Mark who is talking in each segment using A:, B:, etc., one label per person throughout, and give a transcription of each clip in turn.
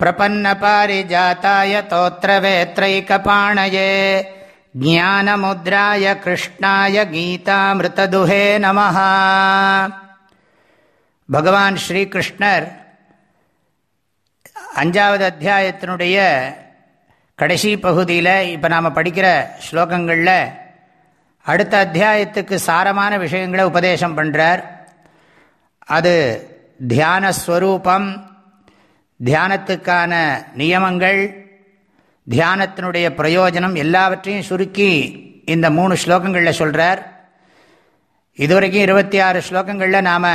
A: प्रपन्नपारिजाताय तोत्रवेत्रैकपाणये ज्ञानमुद्राय कृष्णाय गीतामृतदुहे नमः பகவான் ஸ்ரீகிருஷ்ணர் அஞ்சாவது அத்தியாயத்தினுடைய கடைசி பகுதியில் இப்போ நாம் படிக்கிற ஸ்லோகங்களில் அடுத்த அத்தியாயத்துக்கு சாரமான விஷயங்களை உபதேசம் பண்ணுறார் அது தியானஸ்வரூபம் தியானத்துக்கான நியமங்கள் தியானத்தினுடைய பிரயோஜனம் எல்லாவற்றையும் சுருக்கி இந்த மூணு ஸ்லோகங்களில் சொல்கிறார் இதுவரைக்கும் இருபத்தி ஆறு ஸ்லோகங்களில் நாம்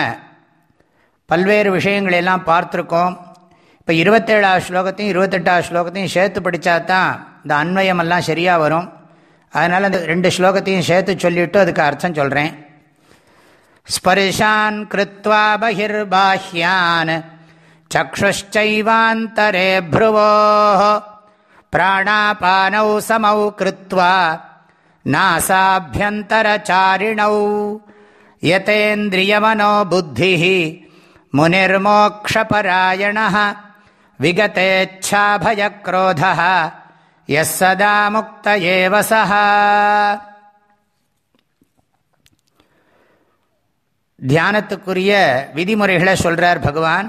A: பல்வேறு விஷயங்களெல்லாம் பார்த்துருக்கோம். இப்போ இருபத்தேழாவது ஸ்லோகத்தையும் இருபத்தெட்டாவது ஸ்லோகத்தையும் சேர்த்து படித்தா தான் இந்த அன்வயமெல்லாம் சரியாக வரும். அதனால் அந்த ரெண்டு ஸ்லோகத்தையும் சேர்த்து சொல்லிவிட்டு அதுக்கு அர்த்தம் சொல்கிறேன் ஸ்பர்ஷான் கிருத்வா பகிர்பாஹ்யான். चक्षुश्चैवान्तरे भ्रुवोः प्राणापानौ समौ कृत्वा नासाभ्यन्तरचारिणौ यतेन्द्रियमनो बुद्धिः मुनिर्मोक्षपरायणः विगतेच्छाभयक्रोधः यः सदा मुक्त एव सः தியானத்துக்குரிய விதிமுறைகளை சொல்றார் பகவான்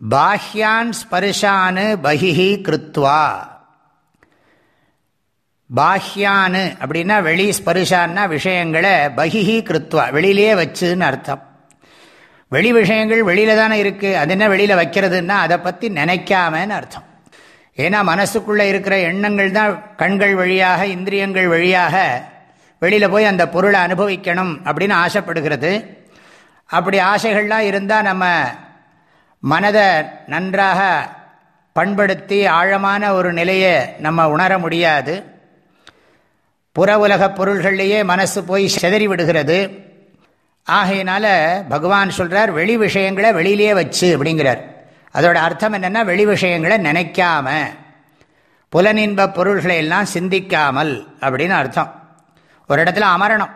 A: பாஹ்யான் ஸ்பர்ஷானு பகிஹி கிருத்வா. பாஹ்யானு அப்படின்னா வெளி ஸ்பரிஷான்னா விஷயங்களை பகிஹி கிருத்வா வெளியிலே வச்சுன்னு அர்த்தம். வெளி விஷயங்கள் வெளியில தானே இருக்குது அது என்ன வெளியில் வைக்கிறதுன்னா அதை பற்றி நினைக்காமன்னு அர்த்தம். ஏன்னா மனசுக்குள்ளே இருக்கிற எண்ணங்கள் தான் கண்கள் வழியாக இந்திரியங்கள் வழியாக வெளியில் போய் அந்த பொருளை அனுபவிக்கணும் அப்படின்னு ஆசைப்படுகிறது. அப்படி ஆசைகள்லாம் இருந்தால் நம்ம மனதை நன்றாக பண்படுத்தி ஆழமான ஒரு நிலையை நம்ம உணர முடியாது. புற உலக பொருள்கள்லேயே மனசு போய் செதறி விடுகிறது. ஆகையினால பகவான் சொல்கிறார் வெளி விஷயங்களை வெளியிலே வச்சு அப்படிங்கிறார். அதோட அர்த்தம் என்னென்னா வெளி விஷயங்களை நினைக்காம புலனின்ப பொருள்களை எல்லாம் சிந்திக்காமல் அப்படின்னு அர்த்தம். ஒரு இடத்துல அமரணும்.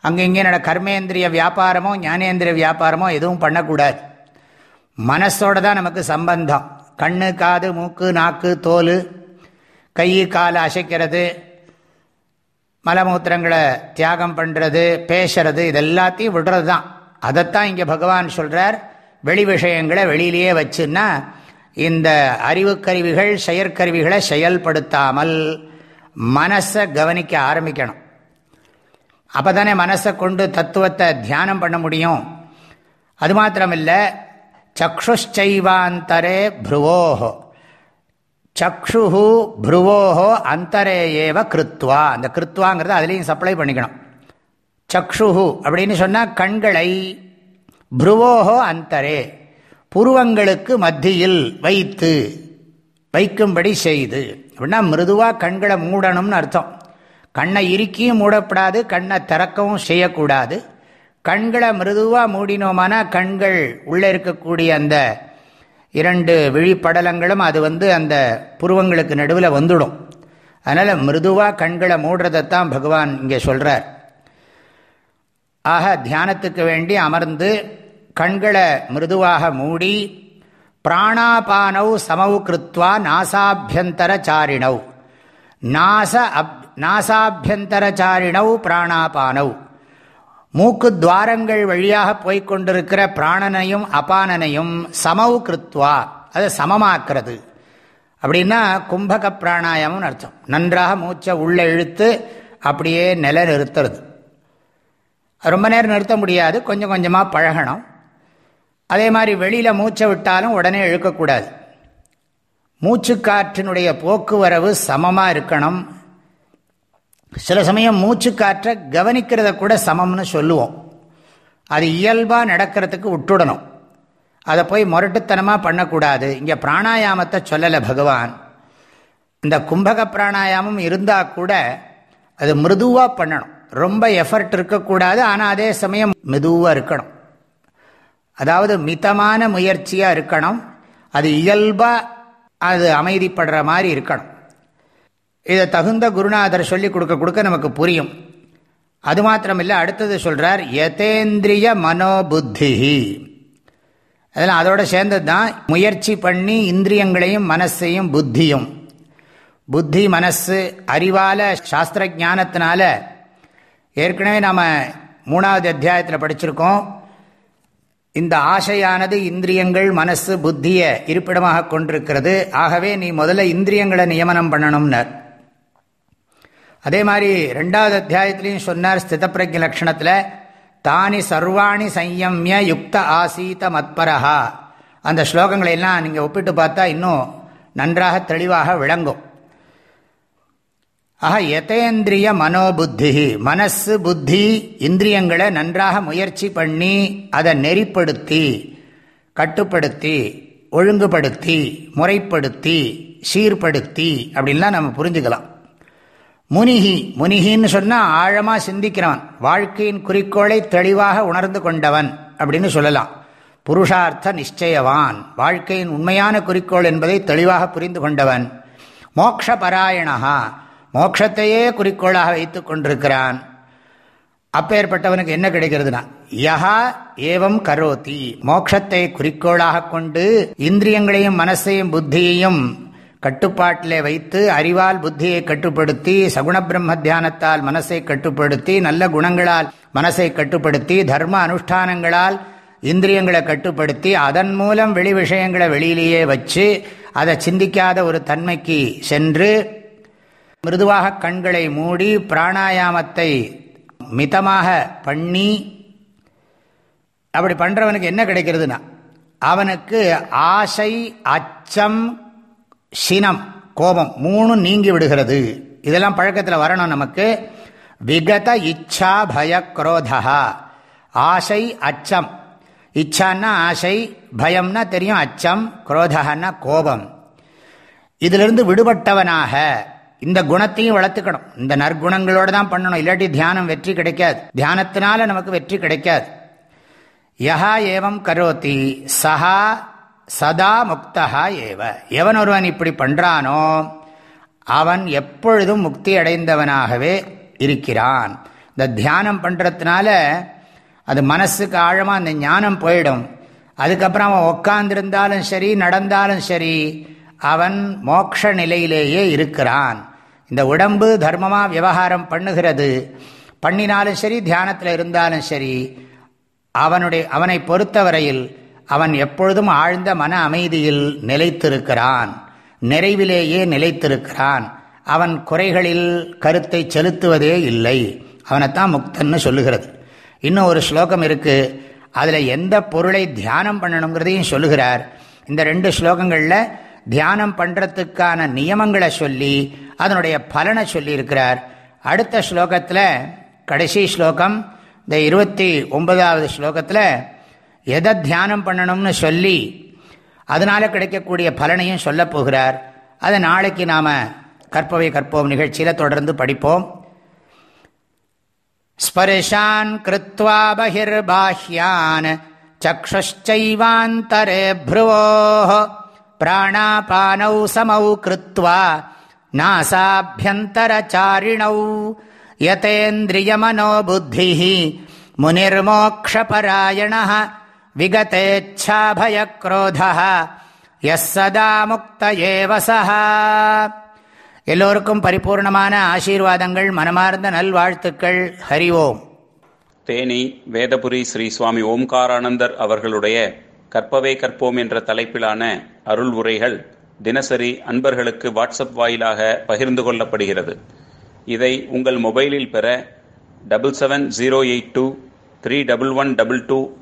A: அங்கே இங்கே நட கர்மேந்திரிய வியாபாரமோ ஞானேந்திரிய வியாபாரமோ எதுவும் பண்ணக்கூடாது. மனசோட தான் நமக்கு சம்பந்தம். கண்ணு காது மூக்கு நாக்கு தோல் கை காலை அசைக்கிறது மலமூத்திரங்களை தியாகம் பண்ணுறது பேசுறது இது எல்லாத்தையும் விடுறது தான் அதைத்தான் இங்கே பகவான் சொல்கிறார் வெளி விஷயங்களை வெளியிலேயே வச்சுன்னா இந்த அறிவுக்கருவிகள் செயற்கருவிகளை செயல்படுத்தாமல் மனசை கவனிக்க ஆரம்பிக்கணும். அப்போ தானே மனசை கொண்டு தத்துவத்தை தியானம் பண்ண முடியும். அது மாத்திரமில்லை சக்ஷுச்சைவாந்தரே ப்ருவோஹோ. சக்ஷு ப்ருவோஹோ அந்தரே ஏவ கிருத்வா. அந்த கிருத்வாங்கிறத அதுலேயும் சப்ளை பண்ணிக்கணும். சக்ஷு அப்படின்னு சொன்னால் கண்களை ப்ருவோஹோ அந்தரே புருவங்களுக்கு மத்தியில் வைத்து வைக்கும்படி செய்து. அப்படின்னா மிருதுவாக கண்களை மூடணும்னு அர்த்தம். கண்ணை இறுக்கியும் மூடப்படாது கண்ணை திறக்கவும் செய்யக்கூடாது. கண்களை மிருதுவாக மூடினோமானா கண்கள் உள்ளே இருக்கக்கூடிய அந்த இரண்டு விழிப்படலங்களும் அது வந்து அந்த புருவங்களுக்கு நடுவில் வந்துடும். அதனால் மிருதுவாக கண்களை மூடுறதைத்தான் பகவான் இங்கே சொல்கிறார் ஆக தியானத்துக்கு வேண்டி அமர்ந்து கண்களை மிருதுவாக மூடி பிராணாபானவ் சமவு கிருத்வா நாசாபியந்தரச்சாரிணவ் நாச அப் நாசாபியந்தரச்சாரிணவ் பிராணாபானவ் மூக்கு துவாரங்கள் வழியாக போய்கொண்டிருக்கிற பிராணனையும் அபானனையும் சமவு கிருத்வா அதை சமமாக்குறது. அப்படின்னா கும்பக பிராணாயாமம்னு அர்த்தம். நன்றாக மூச்சை உள்ளே இழுத்து அப்படியே நில நிறுத்துறது. ரொம்ப நேரம் நிறுத்த முடியாது கொஞ்சம் கொஞ்சமாக பழகணும். அதே மாதிரி வெளியில் மூச்சை விட்டாலும் உடனே இழுக்கக்கூடாது. மூச்சு காற்றினுடைய போக்குவரவு சமமாக இருக்கணும். சில சமயம் மூச்சுக்காற்றை கவனிக்கிறத கூட சமம்னு சொல்லுவோம். அது இயல்பாக நடக்கிறதுக்கு விட்டுடணும். அதை போய் முரட்டுத்தனமாக பண்ணக்கூடாது. இங்கே பிராணாயாமத்தை சொல்லலை பகவான். இந்த கும்பக பிராணாயாமம் இருந்தால் கூட அது மிருதுவாக பண்ணணும். ரொம்ப எஃபர்ட் இருக்கக்கூடாது ஆனால் அதே சமயம் மெதுவாக இருக்கணும். அதாவது மிதமான முயற்சியாக இருக்கணும். அது இயல்பாக அது அமைதிப்படுற மாதிரி இருக்கணும். இதை தகுந்த குருநாதர் சொல்லி கொடுக்க கொடுக்க நமக்கு புரியும். அது மாத்திரமில்லை அடுத்தது சொல்கிறார் யதேந்திரிய மனோபுத்தி அதெல்லாம் அதோட சேர்ந்தது தான் முயற்சி பண்ணி இந்திரியங்களையும் மனசையும் புத்தியும். புத்தி மனசு அறிவால சாஸ்திர ஜானத்தினால ஏற்கனவே நாம் மூணாவது அத்தியாயத்தில் படிச்சிருக்கோம். இந்த ஆசையானது இந்திரியங்கள் மனசு புத்தியை இருப்பிடமாக கொண்டிருக்கிறது. ஆகவே நீ முதல்ல இந்திரியங்களை நியமனம் பண்ணணும்னர். அதே மாதிரி ரெண்டாவது அத்தியாயத்திலையும் சொன்னார் ஸ்திதப்பிரஜ லட்சணத்தில் தானி சர்வாணி சையமிய யுக்த ஆசீத மத்பரஹா. அந்த ஸ்லோகங்களை எல்லாம் நீங்கள் ஒப்பிட்டு பார்த்தா இன்னும் நன்றாக தெளிவாக விளங்கும். ஆக யதேந்திரிய மனோபுத்தி மனசு புத்தி இந்திரியங்களை நன்றாக முயற்சி பண்ணி அதை நெறிப்படுத்தி கட்டுப்படுத்தி ஒழுங்குபடுத்தி முறைப்படுத்தி சீர்படுத்தி அப்படின்லாம் நம்ம புரிஞ்சுக்கலாம். முனிகி முனிகின்னு சொன்னால் ஆழமாக சிந்திக்கிறவன் வாழ்க்கையின் குறிக்கோளை தெளிவாக உணர்ந்து கொண்டவன் அப்படின்னு சொல்லலாம். புருஷார்த்த நிச்சயவான் வாழ்க்கையின் உண்மையான குறிக்கோள் என்பதை தெளிவாக புரிந்து கொண்டவன். மோக்ஷபராயணா மோட்சத்தையே குறிக்கோளாக வைத்து கொண்டிருக்கிறான். அப்பேற்பட்டவனுக்கு என்ன கிடைக்கிறதுனா யஹா ஏவம் கரோதி மோட்சத்தை குறிக்கோளாக கொண்டு இந்திரியங்களையும் மனசையும் புத்தியையும் கட்டுப்பாட்டிலே வைத்து அறிவால் புத்தியை கட்டுப்படுத்தி சகுண பிரம்ம தியானத்தால் மனசை கட்டுப்படுத்தி நல்ல குணங்களால் மனசை கட்டுப்படுத்தி தர்ம அனுஷ்டானங்களால் இந்திரியங்களை கட்டுப்படுத்தி அதன் மூலம் வெளி விஷயங்களை வெளியிலேயே வச்சு அதை சிந்திக்காத ஒரு தன்மைக்கு சென்று மிருதுவாக கண்களை மூடி பிராணாயாமத்தை மிதமாக பண்ணி அப்படி பண்ணுறவனுக்கு என்ன கிடைக்கிறதுனா? அவனுக்கு ஆசை அச்சம் சினம் கோபம் மூணும் நீங்கி விடுகிறது. இதெல்லாம் பழக்கத்தில் வரணும் நமக்கு. விகத இச்சா பய குரோதா. ஆசை அச்சம். இச்சான்னா ஆசை பயம்னா தெரியும் அச்சம் குரோதகன்னா கோபம். இதிலிருந்து விடுபட்டவனாக இந்த குணத்தையும் வளர்த்துக்கணும். இந்த நற்குணங்களோடு தான் பண்ணணும். இல்லாட்டி தியானம் வெற்றி கிடைக்காது. தியானத்தினால நமக்கு வெற்றி கிடைக்காது. யஹா ஏவம் கரோத்தி சஹா சதா முக்தா ஏவ. எவன் ஒருவன் இப்படி பண்ணுறானோ அவன் எப்பொழுதும் முக்தி அடைந்தவனாகவே இருக்கிறான். இந்த தியானம் பண்ணுறதுனால அது மனசுக்கு ஆழமாக அந்த ஞானம் போயிடும். அதுக்கப்புறம் அவன் உட்கார்ந்திருந்தாலும் சரி நடந்தாலும் சரி அவன் மோக்ஷ நிலையிலேயே இருக்கிறான். இந்த உடம்பு தர்மமாக விவகாரம் பண்ணுகிறது. பண்ணினாலும் சரி தியானத்தில் இருந்தாலும் சரி அவனுடைய அவனை பொறுத்தவரையில் அவன் எப்பொழுதும் ஆழ்ந்த மன அமைதியில் நிலைத்திருக்கிறான். நிறைவிலேயே நிலைத்திருக்கிறான். அவன் குறைகளில் கருத்தை செலுத்துவதே இல்லை. அவனைத்தான் முக்தன்னு சொல்லுகிறது. இன்னும் ஒரு ஸ்லோகம் இருக்கு. அதில் எந்த பொருளை தியானம் பண்ணணுங்கிறதையும் சொல்லுகிறார். இந்த ரெண்டு ஸ்லோகங்களில் தியானம் பண்ணுறதுக்கான நியமங்களை சொல்லி அதனுடைய பலனை சொல்லியிருக்கிறார். அடுத்த ஸ்லோகத்தில் கடைசி ஸ்லோகம் இந்த இருபத்தி ஒன்பதாவது ஸ்லோகத்தில் எதை தியானம் பண்ணணும்னு சொல்லி அதனால் கிடைக்கக்கூடிய பலனையும் சொல்ல போகிறார். அதை நாளைக்கு நாம் கற்பவை கற்போம் நிகழ்ச்சியில் தொடர்ந்து படிப்போம். ஸ்பர்ஷான் கிருத்வா பகிர்பாஹ்யான் சக்ஷைவாந்தரே ப்ருவோ பிராணாபானௌ சமௌ கிருத்வா நாசாபியந்தரச்சாரிணௌ யதேந்திரியமனோ புத்தி முனிர்மோக்ஷபராயண விகதேச்சாபயக்ரோத எஸ் சதா முக்த ஏவசா எல்லோருக்கும் பரிபூர்ணமான ஆசீர்வாதங்கள் மனமார்ந்த நல்வாழ்த்துக்கள். ஹரி ஓம்.
B: தேனி வேதபுரி ஸ்ரீ சுவாமி ஓம்காரானந்தர் அவர்களுடைய கற்பவே கற்போம் என்ற தலைப்பிலான அருள் உரைகள் தினசரி அன்பர்களுக்கு வாட்ஸ்அப் வாயிலாக பகிர்ந்து கொள்ளப்படுகிறது. இதை உங்கள் மொபைலில் பெற double seven zero eight two three double one double two